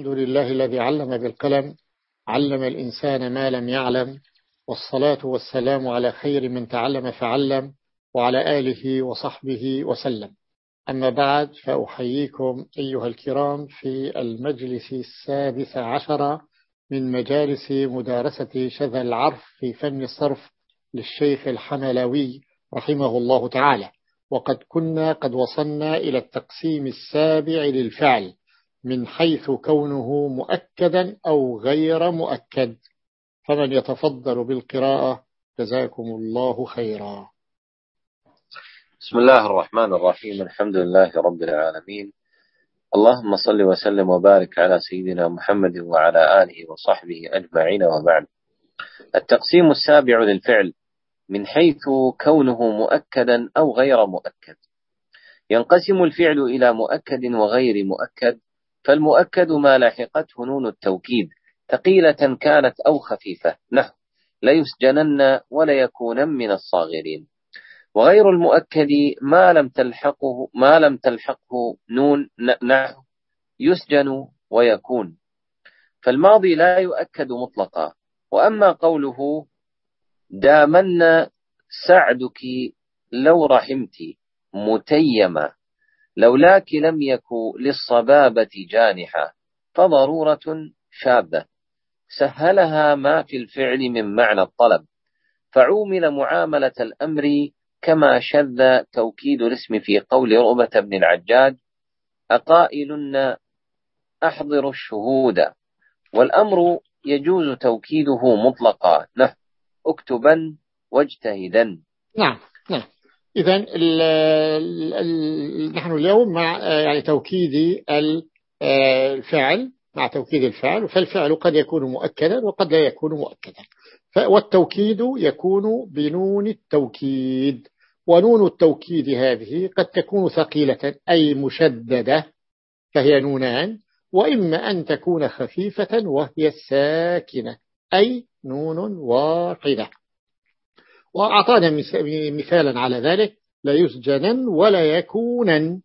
الحمد لله الذي علم بالقلم علم الإنسان ما لم يعلم والصلاة والسلام على خير من تعلم فعلم وعلى آله وصحبه وسلم. أما بعد فأحييكم أيها الكرام في المجلس السادس عشر من مجالس مدارسة شذا العرف في فن الصرف للشيخ الحملوي رحمه الله تعالى. وقد كنا قد وصلنا إلى التقسيم السابع للفعل. من حيث كونه مؤكدا أو غير مؤكد. فمن يتفضل بالقراءة جزاكم الله خيرا. بسم الله الرحمن الرحيم. الحمد لله رب العالمين. اللهم صل وسلم وبارك على سيدنا محمد وعلى آله وصحبه أجمعين وبعد. التقسيم السابع للفعل. من حيث كونه مؤكدا أو غير مؤكد. ينقسم الفعل إلى مؤكد وغير مؤكد. فالمؤكد ما لاحقته نون التوكيد ثقيلة كانت أو خفيفة نحو ليسجنن وليكونن من الصاغرين. وغير المؤكد ما لم تلحقه ما لم تلحقه نون نحو يسجن ويكون. فالماضي لا يؤكد مطلقا. وأما قوله دامن سعدك لو رحمت متيما. لولاك لم يكن للصبابة جانحا فضرورة شاذة سهلها ما في الفعل من معنى الطلب. فعومل معاملة الأمر كما شذ توكيد الاسم في قول رؤبة بن العجاج أقائل أحضر الشهود. والأمر يجوز توكيده مطلقا. نه اكتبا واجتهدا نعم نعم. إذا نحن اليوم مع يعني توكيد الفعل مع توكيد الفعل فالفعل قد يكون مؤكدا وقد لا يكون مؤكدا. والتوكيد يكون بنون التوكيد. ونون التوكيد هذه قد تكون ثقيلة أي مشددة فهي نونان وإما أن تكون خفيفة وهي ساكنة أي نون واحدة. وأعطانا مثالا على ذلك لا يسجنن ولا يكونن.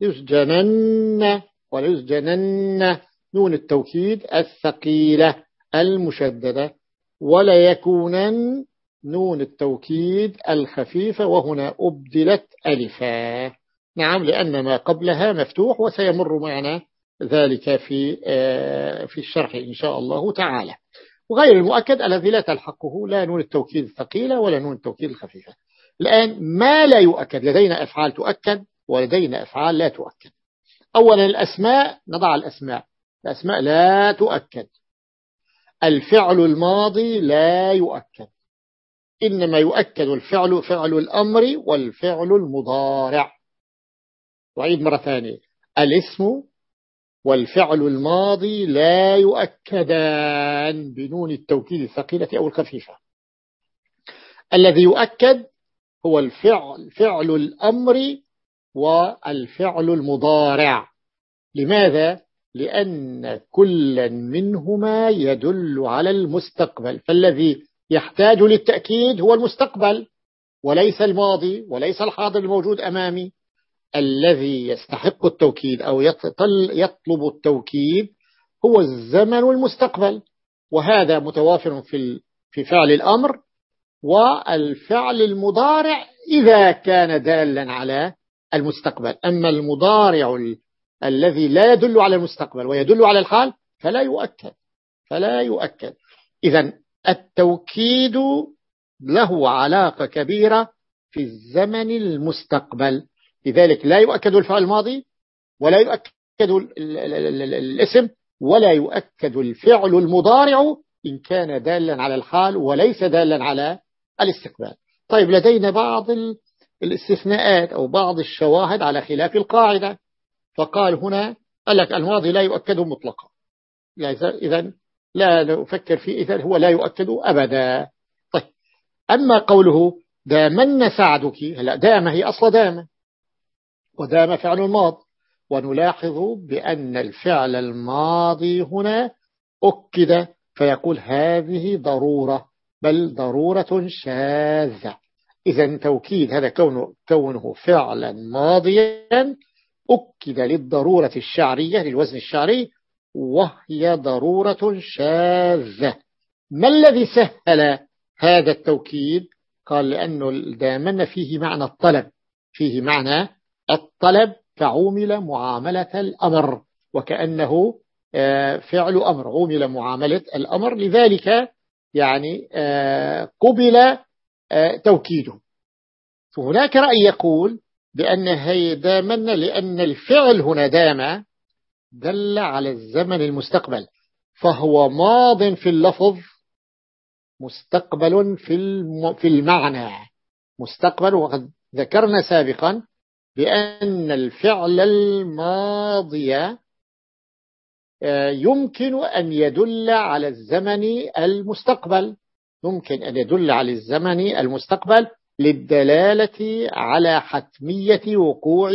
يسجنن ولا يسجنن. نون التوكيد الثقيلة المشددة. ولا يكونن. نون التوكيد الخفيفة. وهنا أبدلت ألفا. نعم لأن ما قبلها مفتوح وسيمر معنا ذلك في آه، في الشرح إن شاء الله تعالى. وغير المؤكد الذي لا تلحقه لا نون التوكيد الثقيلة ولا نون التوكيد الخفيفة. الآن ما لا يؤكد لدينا أفعال تؤكد ولدينا أفعال لا تؤكد. أولا الأسماء نضع الأسماء. الأسماء لا تؤكد. الفعل الماضي لا يؤكد. إنما يؤكد الفعل فعل الأمر والفعل المضارع. وعيد مرة ثانية. الاسم والفعل الماضي لا يؤكدان بنون التوكيد الثقيلة أو الخفيفة. الذي يؤكد هو الفعل فعل الأمر والفعل المضارع. لماذا؟ لأن كل منهما يدل على المستقبل. فالذي يحتاج للتأكيد هو المستقبل وليس الماضي وليس الحاضر الموجود أمامي. الذي يستحق التوكيد أو يطلب التوكيد هو الزمن المستقبل. وهذا متوافر في في فعل الأمر. والفعل المضارع إذا كان دالا على المستقبل. أما المضارع الذي لا يدل على المستقبل ويدل على الحال فلا يؤكد. فلا يؤكد. إذا التوكيد له علاقة كبيرة في الزمن المستقبل. لذلك لا يؤكد الفعل الماضي ولا يؤكد الاسم ولا يؤكد الفعل المضارع إن كان دالا على الحال وليس دالا على الاستقبال. طيب لدينا بعض الاستثناءات أو بعض الشواهد على خلاف القاعدة. فقال هنا قال لك الماضي لا يؤكد مطلقا. إذا لا نفكر فيه إذا هو لا يؤكد أبدا. طيب أما قوله دامن سعدك هلا دام هي أصل دام. ودام فعل الماض. ونلاحظ بأن الفعل الماضي هنا أكد فيقول هذه ضرورة بل ضرورة شاذة. إذا توكيد هذا كونه, كونه فعلا ماضيا أكد للضرورة الشعرية للوزن الشعري وهي ضرورة شاذة. ما الذي سهل هذا التوكيد؟ قال لأنه دائما فيه معنى الطلب فيه معنى الطلب فعومل معاملة الأمر وكأنه آه، فعل أمر. عومل معاملة الأمر لذلك يعني آه، قبل آه، توكيده. فهناك رأي يقول بأن هي دائما لأن الفعل هنا دام دل على الزمن المستقبل فهو ماض في اللفظ مستقبل في المعنى. مستقبل وقد ذكرنا سابقا بأن الفعل الماضي آه، يمكن أن يدل على الزمن المستقبل. يمكن أن يدل على الزمن المستقبل للدلالة على حتمية وقوع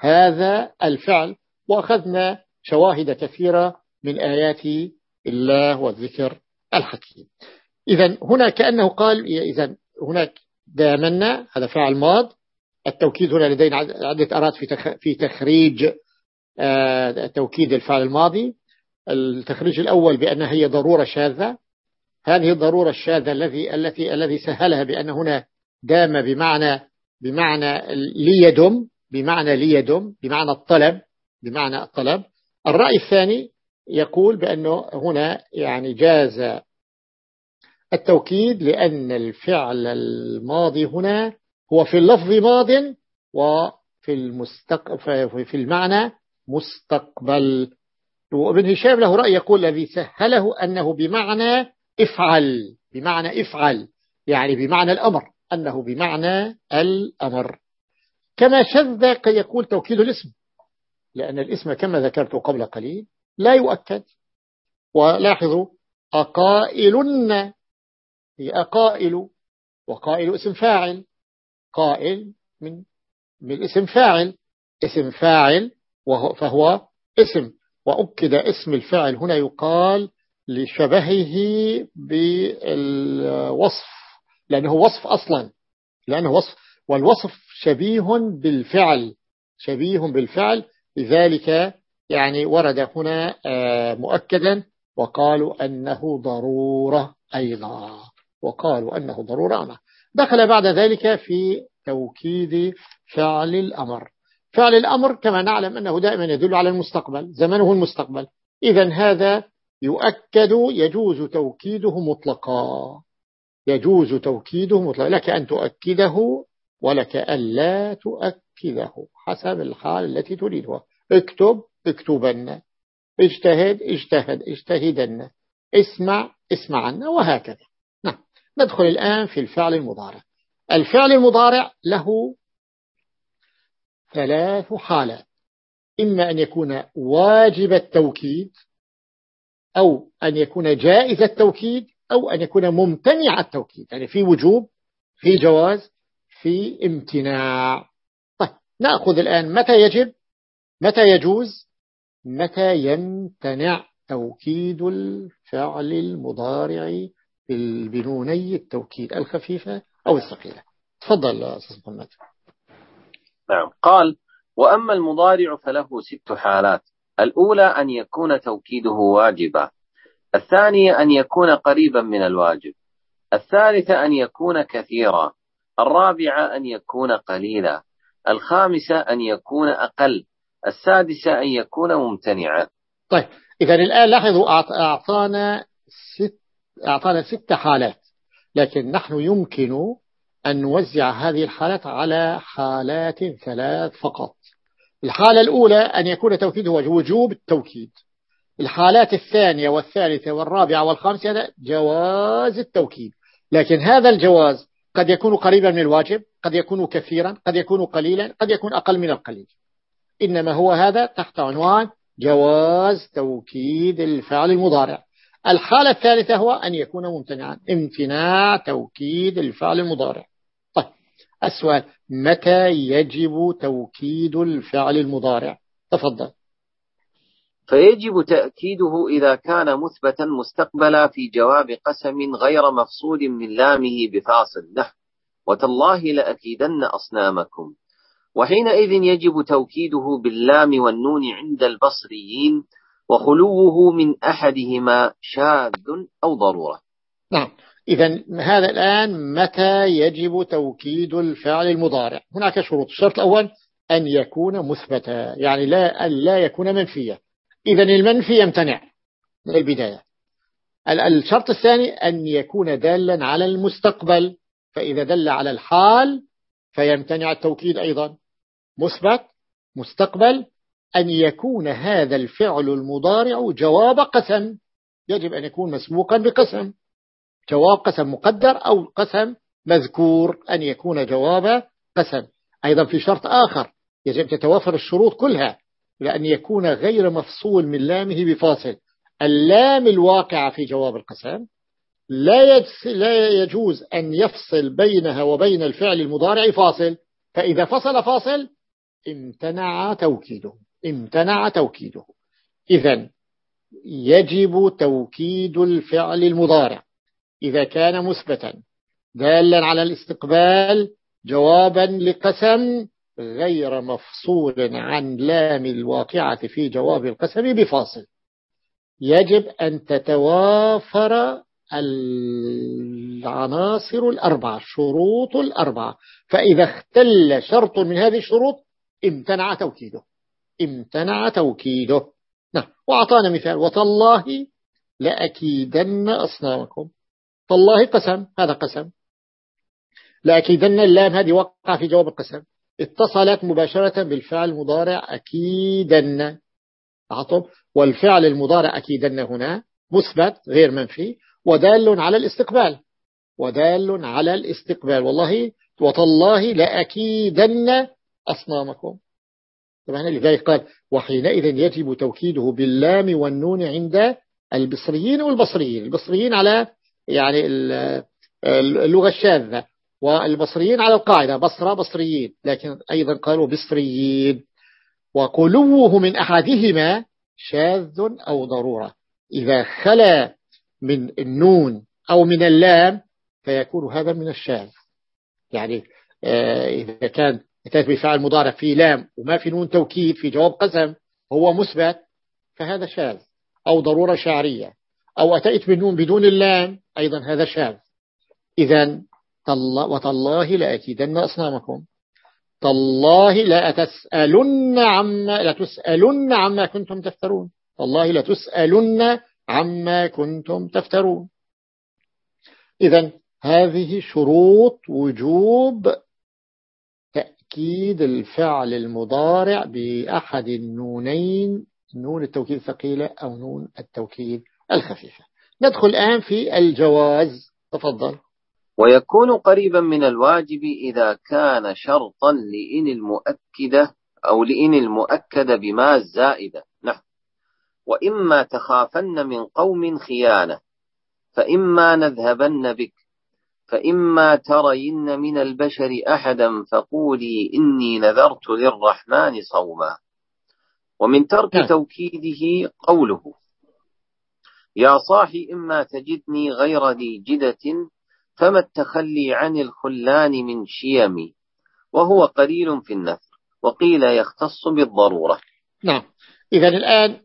هذا الفعل. وأخذنا شواهد كثيرة من آيات الله والذكر الحكيم. إذا هنا كأنه قال إذا هناك دامنا هذا فعل ماض التوكيد هنا لدينا عدة أرات في تخريج آه، توكيد الفعل الماضي. التخريج الأول بأنها هي ضرورة شاذة. هذه الضرورة الشاذة الذي التي الذي سهلها بأن هنا دام بمعنى بمعنى ليدم بمعنى ليدم بمعنى الطلب بمعنى الطلب. الرأي الثاني يقول بأنه هنا يعني جاز التوكيد لأن الفعل الماضي هنا هو في اللفظ ماض وفي المستق... في المعنى مستقبل. وابن هشام له رأي يقول الذي سهله أنه بمعنى افعل بمعنى افعل يعني بمعنى الأمر أنه بمعنى الأمر. كما شذ يقول توكيد الاسم لأن الاسم كما ذكرت قبل قليل لا يؤكد. ولاحظوا أقائلن هي أقائل وقائل اسم فاعل. قائل من من اسم فاعل اسم فاعل فهو اسم. وأكد اسم الفاعل هنا يقال لشبهه بالوصف لأنه وصف أصلا لأنه وصف. والوصف شبيه بالفعل شبيه بالفعل. لذلك يعني ورد هنا آه، مؤكدا وقالوا أنه ضرورة أيضا وقالوا أنه ضرورة. دخل بعد ذلك في توكيد فعل الأمر. فعل الأمر كما نعلم أنه دائما يدل على المستقبل زمنه المستقبل. إذا هذا يؤكد يجوز توكيده مطلقا. يجوز توكيده مطلقا. لك أن تؤكده ولك أن لا تؤكده حسب الحال التي تريدها. اكتب اكتبن. اجتهد اجتهد اجتهدن. اسمع اسمعن وهكذا. ندخل الآن في الفعل المضارع. الفعل المضارع له ثلاث حالات. إما أن يكون واجب التوكيد أو أن يكون جائز التوكيد أو أن يكون ممتنع التوكيد. يعني في وجوب في جواز في امتناع. طيب نأخذ الآن متى يجب متى يجوز متى يمتنع توكيد الفعل المضارع بالبنوني التوكيد الخفيفة أو الثقيلة. تفضل أستاذ محمد. نعم. قال وأما المضارع فله ست حالات. الأولى أن يكون توكيده واجبا. الثانية أن يكون قريبا من الواجب. الثالثة أن يكون كثيرا. الرابعة أن يكون قليلا. الخامسة أن يكون أقل. السادسة أن يكون ممتنعا. طيب إذا الآن لاحظوا أعطانا ست, أعطانا ست حالات لكن نحن يمكن أن نوزع هذه الحالات على حالات ثلاث فقط. الحالة الأولى أن يكون توكيده وجوب التوكيد. الحالات الثانية والثالثة والرابعة والخامسة جواز التوكيد. لكن هذا الجواز قد يكون قريبا من الواجب قد يكون كثيرا قد يكون قليلا قد يكون أقل من القليل. إنما هو هذا تحت عنوان جواز توكيد الفعل المضارع. الحالة الثالثة هو أن يكون ممتنعا. امتناع توكيد الفعل المضارع. طيب السؤال متى يجب توكيد الفعل المضارع؟ تفضل. فيجب تأكيده إذا كان مثبتا مستقبلا في جواب قسم غير مفصول من لامه بفاصل. نحو وتالله لأكيدن أصنامكم. وحينئذ يجب توكيده باللام والنون عند البصريين وخلوه من أحدهما شاذ أو ضرورة. نعم. إذا هذا الآن متى يجب توكيد الفعل المضارع؟ هناك شروط. الشرط الأول أن يكون مثبتا يعني لا أن لا يكون منفيا. إذا المنفي يمتنع من البداية. الشرط الثاني أن يكون دالا على المستقبل. فإذا دل على الحال فيمتنع التوكيد أيضا. مثبت مستقبل أن يكون هذا الفعل المضارع جواب قسم. يجب أن يكون مسبوقا بقسم. جواب قسم مقدر أو قسم مذكور. أن يكون جواب قسم. أيضا في شرط آخر يجب تتوافر الشروط كلها لأن يكون غير مفصول من لامه بفاصل. اللام الواقعة في جواب القسم لا لا يجوز أن يفصل بينها وبين الفعل المضارع فاصل. فإذا فصل فاصل امتنع توكيده. امتنع توكيده. إذا يجب توكيد الفعل المضارع. إذا كان مثبتا دالا على الاستقبال جوابا لقسم غير مفصول عن لام الواقعة في جواب القسم بفاصل. يجب أن تتوافر العناصر الأربعة الشروط الأربعة. فإذا اختل شرط من هذه الشروط امتنع توكيده. امتنع توكيده. نعم وأعطانا مثال. وتالله لأكيدن أصنامكم. تالله قسم هذا قسم. لأكيدن اللام هذه وقع في جواب القسم. اتصلت مباشرة بالفعل المضارع أكيدن. عطب والفعل المضارع أكيدن هنا مثبت غير منفي ودال على الاستقبال. ودال على الاستقبال. والله وتالله لأكيدن أصنامكم. طبعا لذلك قال وحينئذ يجب توكيده باللام والنون عند البصريين والبصريين البصريين على يعني اللغة الشاذة والبصريين على القاعدة بصرة بصريين لكن أيضا قالوا بصريين. وقلوه من أحدهما شاذ أو ضرورة. إذا خلا من النون أو من اللام فيكون هذا من الشاذ. يعني آه، إذا كان يتأتي بفعل مضارع في لام وما في نون توكيد في جواب قسم هو مثبت فهذا شاذ. أو ضرورة شعرية. أو أتيت بالنون بدون اللام أيضا هذا شاذ. إذا وتالله لأكيدن أصنامكم. تالله لا تسألن عما لا تسألن عما كنتم تفترون. والله لا تسألن عما كنتم تفترون. إذا هذه شروط وجوب تأكيد الفعل المضارع بأحد النونين نون التوكيد الثقيلة أو نون التوكيد الخفيفة. ندخل الآن في الجواز. تفضل. ويكون قريبا من الواجب إذا كان شرطا لإن المؤكدة أو لإن المؤكد بما الزائدة. نحو وإما تخافن من قوم خيانة فإما نذهبن بك. فإما ترين من البشر أحدا فقولي إني نذرت للرحمن صوما. ومن ترك نعم. توكيده قوله يا صاحي إما تجدني غير ذي جدة فما التخلي عن الخلان من شيمي؟ وهو قليل في النثر وقيل يختص بالضرورة. نعم. إذا الآن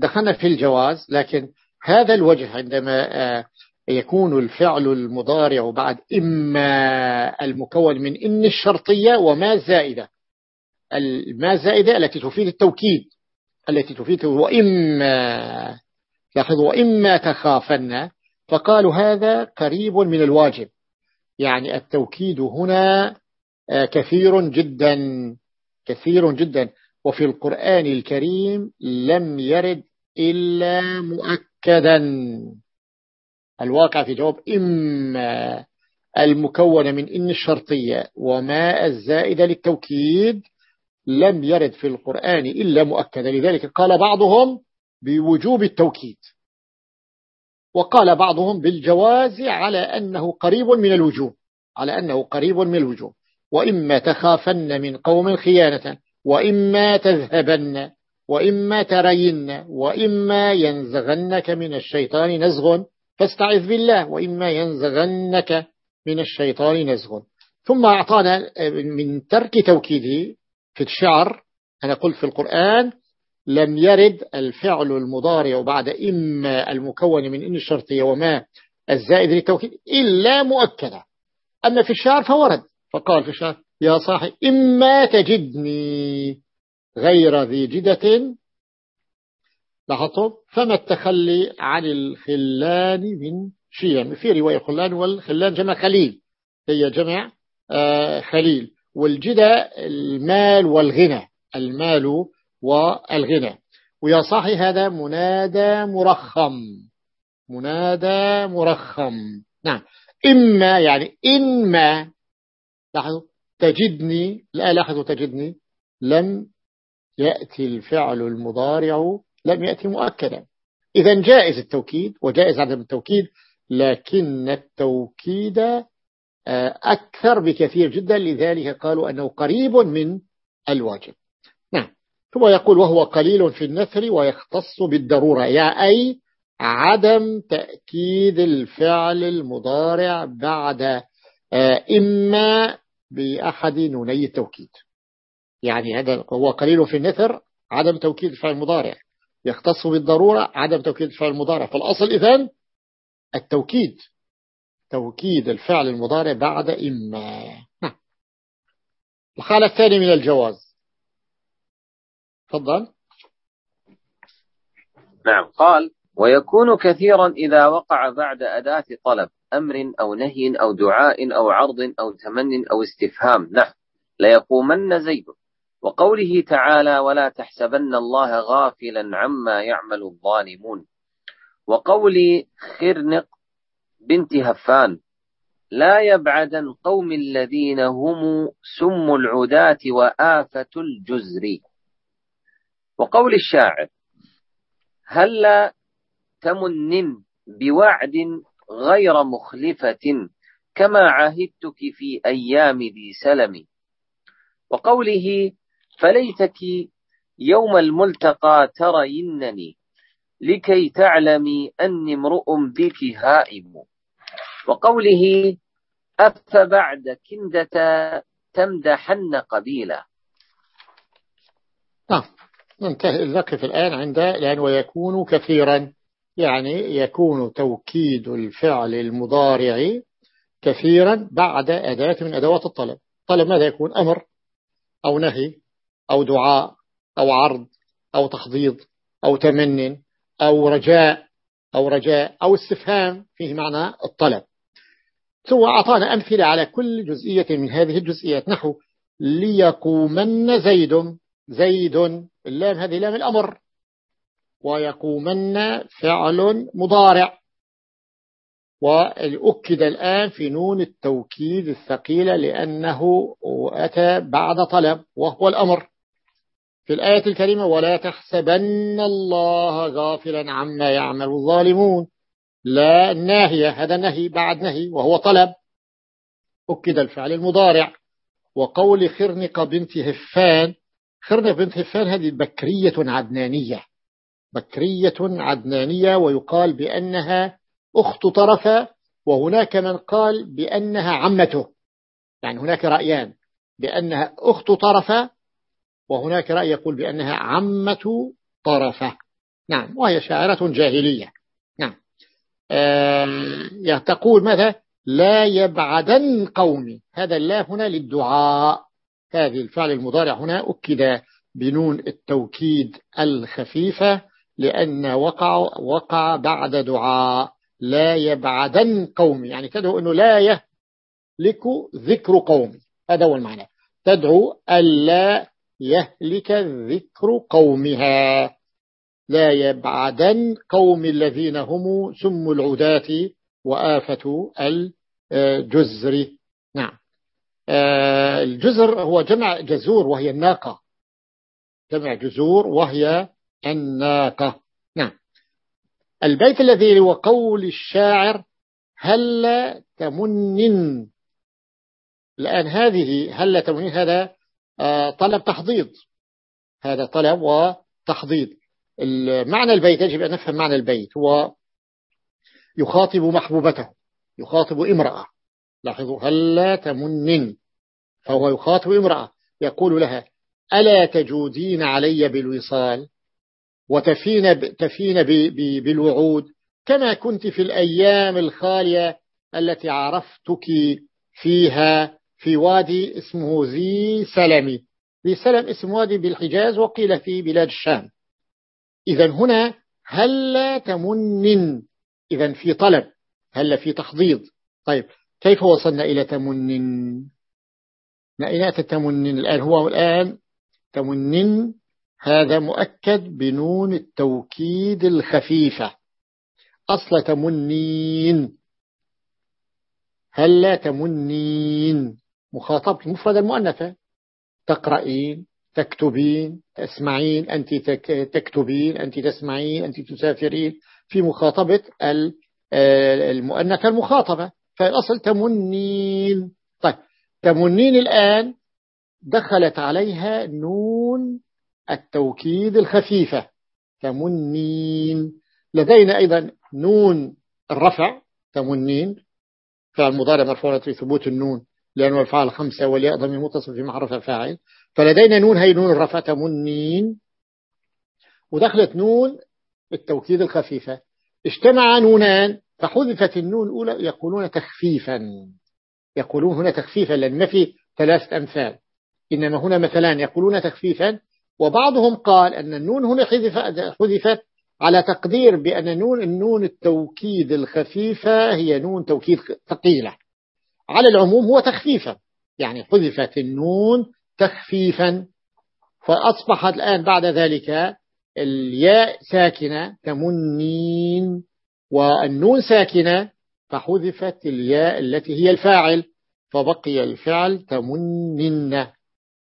دخلنا في الجواز لكن هذا الوجه عندما آه، يكون الفعل المضارع بعد إما المكون من إن الشرطية وما زائدة. الماء زائدة التي تفيد التوكيد. التي تفيد وإما لاحظوا وإما تخافن فقالوا هذا قريب من الواجب. يعني التوكيد هنا آه، كثير جدا كثير جدا. وفي القرآن الكريم لم يرد إلا مؤكدا. الواقع في جواب إما المكونة من إن الشرطية وما الزائدة للتوكيد لم يرد في القرآن إلا مؤكدا لذلك قال بعضهم بوجوب التوكيد وقال بعضهم بالجواز على أنه قريب من الوجوب على أنه قريب من الوجوب وإما تخافن من قوم خيانة وإما تذهبن وإما ترين وإما ينزغنك من الشيطان نزغ فاستعذ بالله وإما ينزغنك من الشيطان نزغ. ثم أعطانا من ترك توكيده في الشعر أنا قلت في القرآن لم يرد الفعل المضارع بعد إما المكون من إن الشرطية وما الزائد للتوكيد إلا مؤكدة. أما في الشعر فورد فقال في الشعر يا صاحي إما تجدني غير ذي جدة لاحظتم؟ فما التخلي عن الخلان من شيم؟ في رواية خلان والخلان جمع خليل. هي جمع آه، خليل. والجدة المال والغنى. المال والغنى. ويا صاحي هذا منادى مرخم. منادى مرخم. نعم. إما يعني إما لاحظوا تجدني لا لاحظوا تجدني لم يأتي الفعل المضارع لم يأتي مؤكدا. إذا جائز التوكيد وجائز عدم التوكيد لكن التوكيد آه، أكثر بكثير جدا. لذلك قالوا أنه قريب من الواجب. نعم. ثم يقول وهو قليل في النثر ويختص بالضرورة يا أي عدم تأكيد الفعل المضارع بعد آه، إما بأحد نوني التوكيد. يعني هذا هو قليل في النثر عدم توكيد الفعل المضارع. يختص بالضرورة عدم توكيد الفعل المضارع. فالأصل إذن التوكيد توكيد الفعل المضارع بعد إما. نعم. الحالة الثانية من الجواز. تفضل. نعم. قال ويكون كثيرا إذا وقع بعد أداة طلب أمر أو نهي أو دعاء أو عرض أو تمن أو استفهام. نحو ليقومن زيد. وقوله تعالى ولا تحسبن الله غافلا عما يعمل الظالمون. وقول خرنق بنت هفان لا يبعدن قوم الذين هم سم العداة وآفة الجزر. وقول الشاعر هل تمنن بوعد غير مخلفة كما عهدتك في أيام ذي سلم؟ وقوله فليتك يوم الملتقى ترينني لكي تعلمي أني امرؤ بك هائم. وقوله أفبعد كندة تمدحن قبيلة نعم ننتهي نقف الآن عند لأن ويكون كثيرا يعني يكون توكيد الفعل المضارع كثيرا بعد أداة من أدوات الطلب. طلب ماذا يكون؟ أمر أو نهي؟ أو دعاء أو عرض أو تخضيض أو تمن أو رجاء أو رجاء أو استفهام فيه معنى الطلب. ثم أعطانا أمثلة على كل جزئية من هذه الجزئيات. نحو ليقومن زيد زيد اللام هذه لام الأمر. ويقومن فعل مضارع. وأكد الآن في نون التوكيد الثقيلة لأنه أتى بعد طلب وهو الأمر. في الآية الكريمة ولا تحسبن الله غافلا عما يعمل الظالمون. لا ناهية هذا نهي بعد نهي وهو طلب. أكد الفعل المضارع. وقول خرنق بنت هفان خرنق بنت هفان هذه بكرية عدنانية. بكرية عدنانية ويقال بأنها أخت طرفة وهناك من قال بأنها عمته. يعني هناك رأيان. بأنها أخت طرفة وهناك رأي يقول بأنها عمة طرفة. نعم وهي شاعرة جاهلية. نعم. آه تقول ماذا؟ لا يبعدن قومي. هذا الله هنا للدعاء. هذه الفعل المضارع هنا أكد بنون التوكيد الخفيفة لأن وقع, وقع بعد دعاء. لا يبعدن قومي. يعني تدعو أنه لا يهلك ذكر قومي. هذا هو المعنى. تدعو ألا يهلك ذكر قومها. لا يبعدن قوم الذين هم سم العداة وآفة الجزر. نعم. آه، الجزر هو جمع جزور وهي الناقة. جمع جزور وهي الناقة. نعم. البيت الذي هو قول الشاعر هل تمنن؟ الآن هذه هل تمنن؟ هذا طلب تحضيض. هذا طلب وتحضيض. معنى البيت يجب أن نفهم معنى البيت. هو يخاطب محبوبته يخاطب امرأة. لاحظوا هل تمنن؟ فهو يخاطب امرأة. يقول لها ألا تجودين علي بالوصال؟ وتفين تفين بالوعود؟ كما كنت في الأيام الخالية التي عرفتك فيها في وادي اسمه ذي سلمي ذي سلم اسم وادي بالحجاز وقيل في بلاد الشام. إذا هنا هل تمن إذا في طلب هل في تحضيض طيب كيف وصلنا إلى تمن أين تمن الآن هو الآن تمن هذا مؤكد بنون التوكيد الخفيفة. أصل تمنين هل تمنين مخاطب المفرد المؤنثة. تقرأين تكتبين تسمعين أنت تكتبين أنت تسمعين أنت تسافرين. في مخاطبة المؤنثة المخاطبة. فالأصل تمنين. طيب تمنين الآن دخلت عليها نون التوكيد الخفيفة. تمنين. لدينا أيضا نون الرفع. تمنين. فعل مضارع مرفوع بثبوت النون. لأنه الفعل خمسة والياء ضمير متصل في محل رفع الفاعل فلدينا نون هي نون الرفع تمنين ودخلت نون التوكيد الخفيفة. اجتمع نونان فحذفت النون الأولى يقولون تخفيفا. يقولون هنا تخفيفا لأن في ثلاثة أمثال. إنما هنا مثلا يقولون تخفيفا وبعضهم قال أن النون هنا حذفت على تقدير بأن نون النون التوكيد الخفيفة هي نون توكيد ثقيلة. على العموم هو تخفيفا. يعني حذفت النون تخفيفا. فأصبحت الآن بعد ذلك الياء ساكنة تمنين والنون ساكنة فحذفت الياء التي هي الفاعل فبقي الفعل تمنن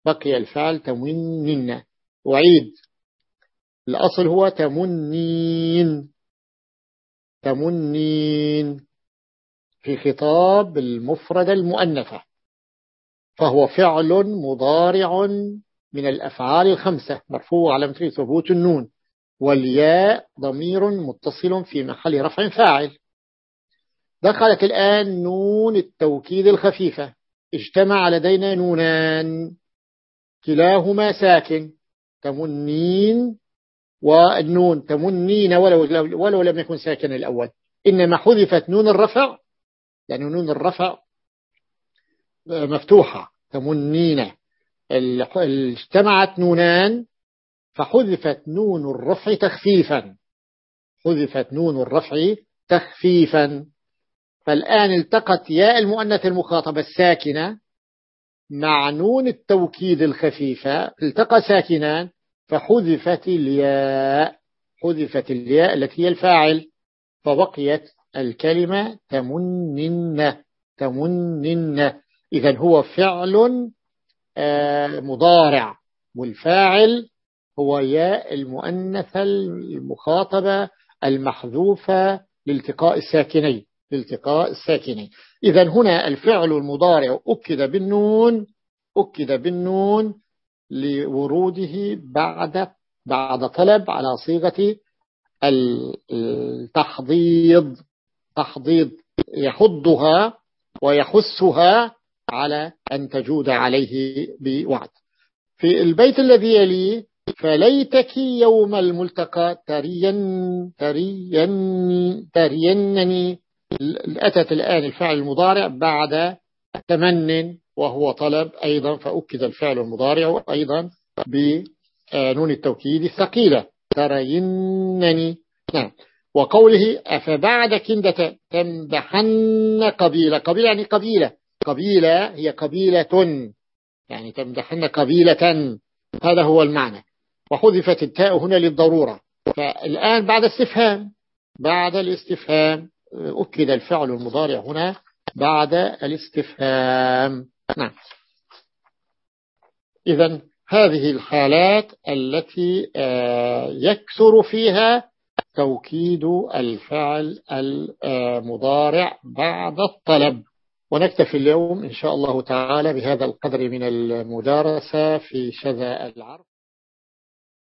بقي الفعل تمنن وعيد الأصل هو تمنين تمنين في خطاب المفرد المؤنثة فهو فعل مضارع من الأفعال الخمسة مرفوع على مثل ثبوت النون والياء ضمير متصل في محل رفع فاعل. دخلت الآن نون التوكيد الخفيفة اجتمع لدينا نونان كلاهما ساكن تمنين والنون تمنين ولو, ولو لم يكن ساكن الأول. إنما حذفت نون الرفع يعني نون الرفع مفتوحة تمنين. اجتمعت نونان فحذفت نون الرفع تخفيفا. حذفت نون الرفع تخفيفا. فالآن التقت ياء المؤنث المخاطبة الساكنة مع نون التوكيد الخفيفة. التقى ساكنان فحذفت الياء حذفت الياء التي هي الفاعل فبقيت الكلمة تمنن تمنن. إذا هو فعل آه، مضارع. والفاعل هو ياء المؤنثة المخاطبة المحذوفة لالتقاء الساكنين لالتقاء الساكنين. إذا هنا الفعل المضارع أكد بالنون أكد بالنون لوروده بعد بعد طلب على صيغة التحضيض. تحضيض يحضها ويحسها على أن تجود عليه بوعد. في البيت الذي يليه فليتك يوم الملتقى ترين ترين ترينني. أتت الآن الفعل المضارع بعد تمن وهو طلب أيضا فأكد الفعل المضارع أيضا بنون التوكيد الثقيلة. ترينني. نعم. وقوله أفبعد كندة تمدحن قبيلة. قبيلة يعني قبيلة. قبيلة هي قبيلة. يعني تمدحن قبيلة. هذا هو المعنى. وحذفت التاء هنا للضرورة. فالآن بعد استفهام بعد الاستفهام. أكد الفعل المضارع هنا. بعد الاستفهام. نعم. إذا هذه الحالات التي آه، يكثر فيها توكيد الفعل المضارع بعد الطلب. ونكتفي اليوم إن شاء الله تعالى بهذا القدر من المدارسة في شذا العرب